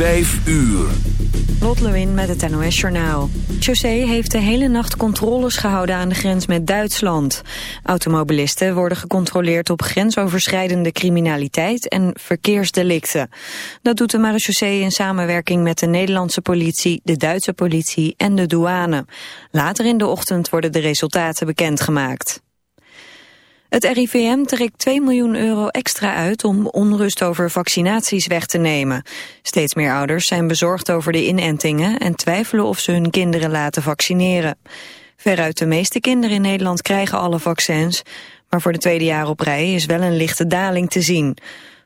Vijf uur. Lot Lewin met het NOS Journaal. José heeft de hele nacht controles gehouden aan de grens met Duitsland. Automobilisten worden gecontroleerd op grensoverschrijdende criminaliteit en verkeersdelicten. Dat doet de marechaussee in samenwerking met de Nederlandse politie, de Duitse politie en de douane. Later in de ochtend worden de resultaten bekendgemaakt. Het RIVM trekt 2 miljoen euro extra uit om onrust over vaccinaties weg te nemen. Steeds meer ouders zijn bezorgd over de inentingen en twijfelen of ze hun kinderen laten vaccineren. Veruit de meeste kinderen in Nederland krijgen alle vaccins, maar voor de tweede jaar op rij is wel een lichte daling te zien.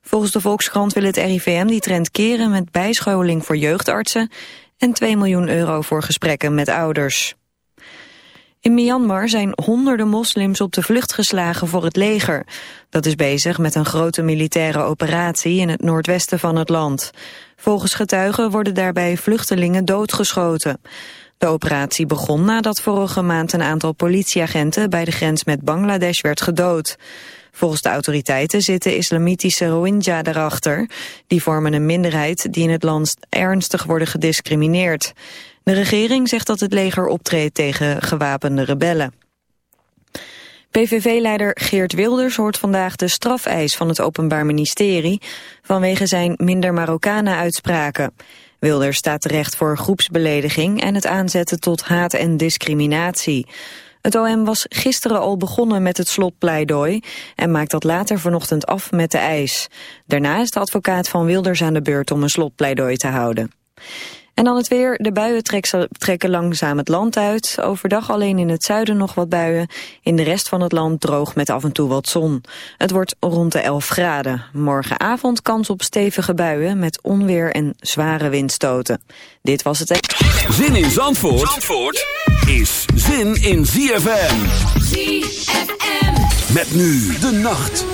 Volgens de Volkskrant wil het RIVM die trend keren met bijscholing voor jeugdartsen en 2 miljoen euro voor gesprekken met ouders. In Myanmar zijn honderden moslims op de vlucht geslagen voor het leger. Dat is bezig met een grote militaire operatie in het noordwesten van het land. Volgens getuigen worden daarbij vluchtelingen doodgeschoten. De operatie begon nadat vorige maand een aantal politieagenten bij de grens met Bangladesh werd gedood. Volgens de autoriteiten zitten islamitische Rohingya erachter. Die vormen een minderheid die in het land ernstig worden gediscrimineerd. De regering zegt dat het leger optreedt tegen gewapende rebellen. PVV-leider Geert Wilders hoort vandaag de strafeis van het Openbaar Ministerie vanwege zijn minder Marokkanen-uitspraken. Wilders staat terecht voor groepsbelediging en het aanzetten tot haat en discriminatie. Het OM was gisteren al begonnen met het slotpleidooi en maakt dat later vanochtend af met de eis. Daarna is de advocaat van Wilders aan de beurt om een slotpleidooi te houden. En dan het weer. De buien trekken langzaam het land uit. Overdag alleen in het zuiden nog wat buien. In de rest van het land droog met af en toe wat zon. Het wordt rond de 11 graden. Morgenavond kans op stevige buien met onweer en zware windstoten. Dit was het... Zin in Zandvoort, Zandvoort is zin in ZFM. ZFM. Met nu de nacht.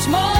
much more.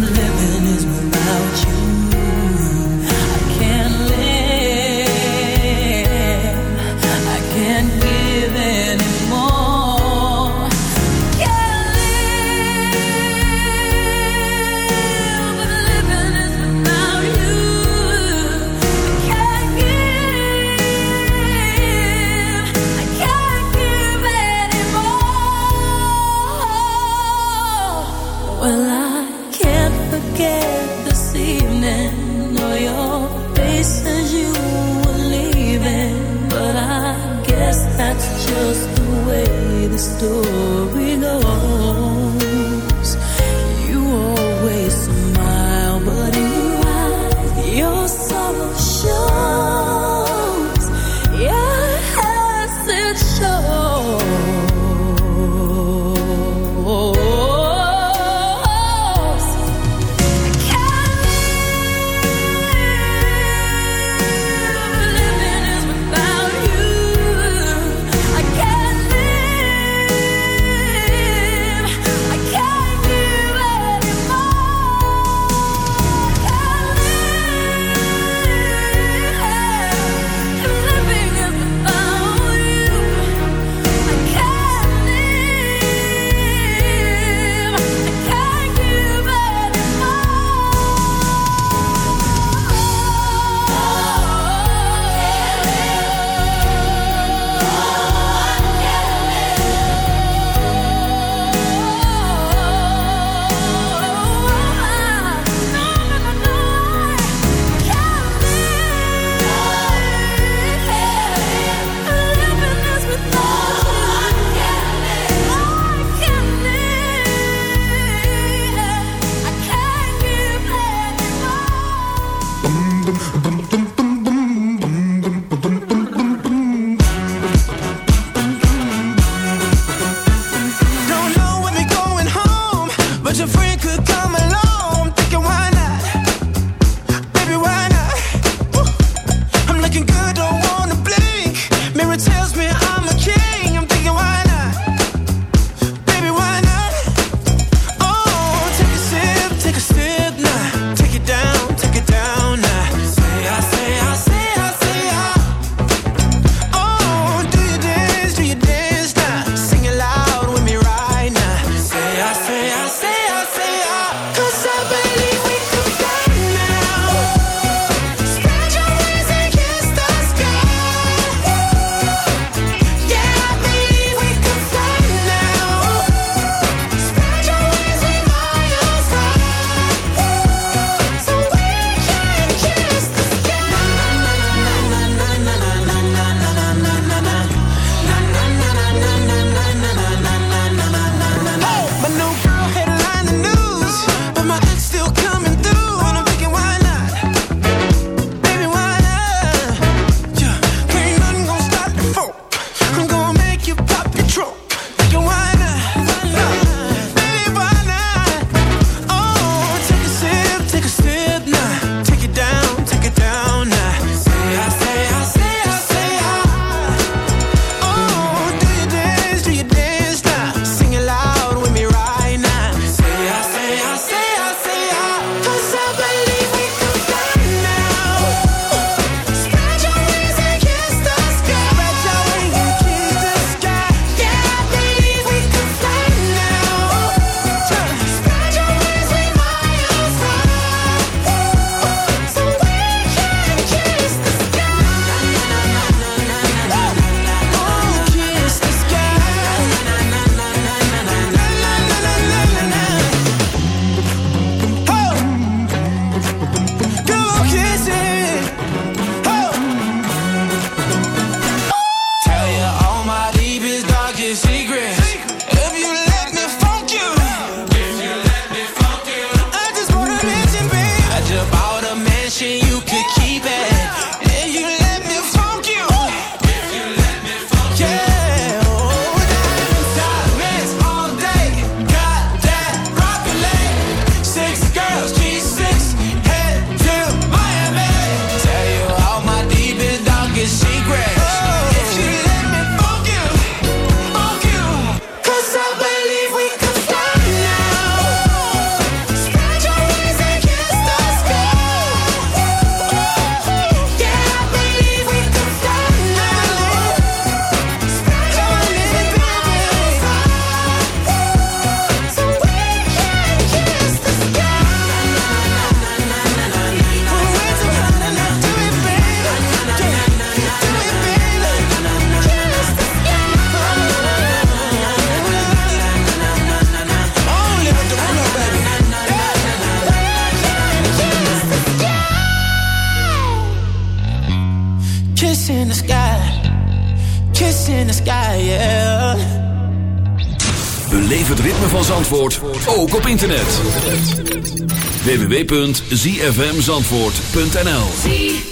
living, is moving. kiss in the sky. Kiss in the sky, yeah. Beleef het ritme van Zandvoort, ook op internet. www.zfmzandvoort.nl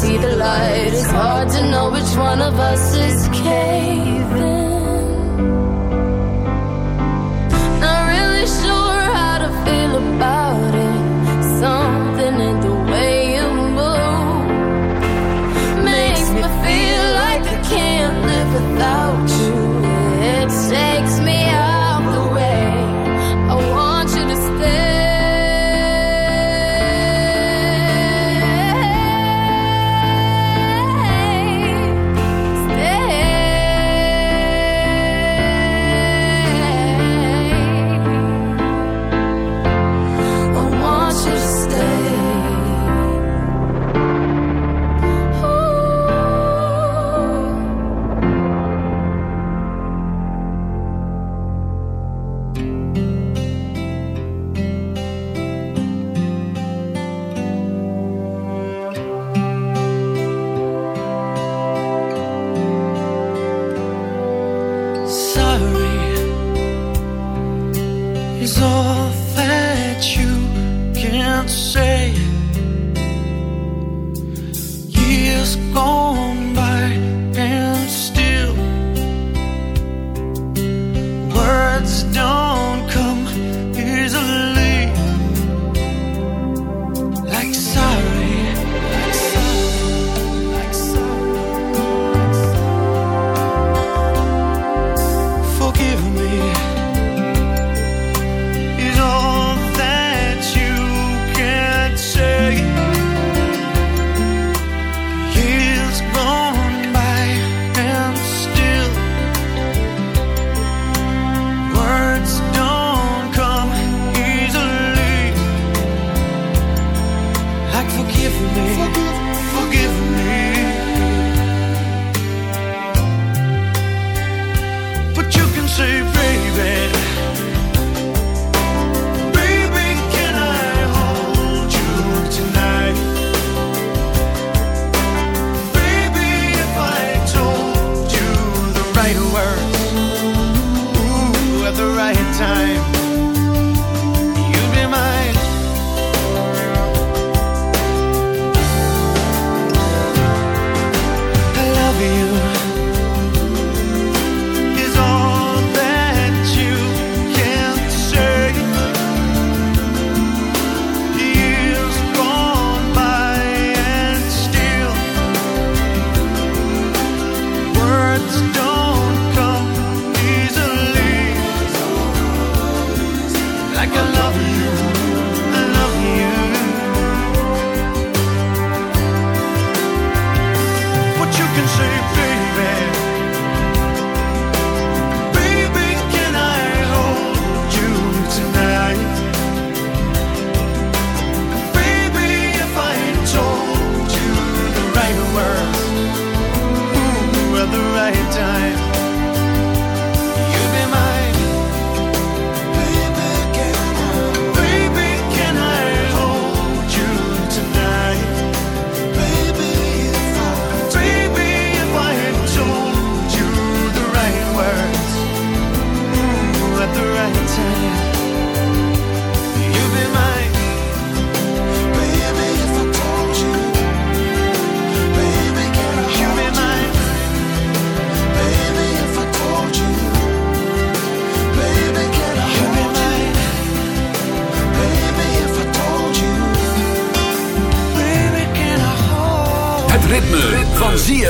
see the light. It's hard to know which one of us is Kate.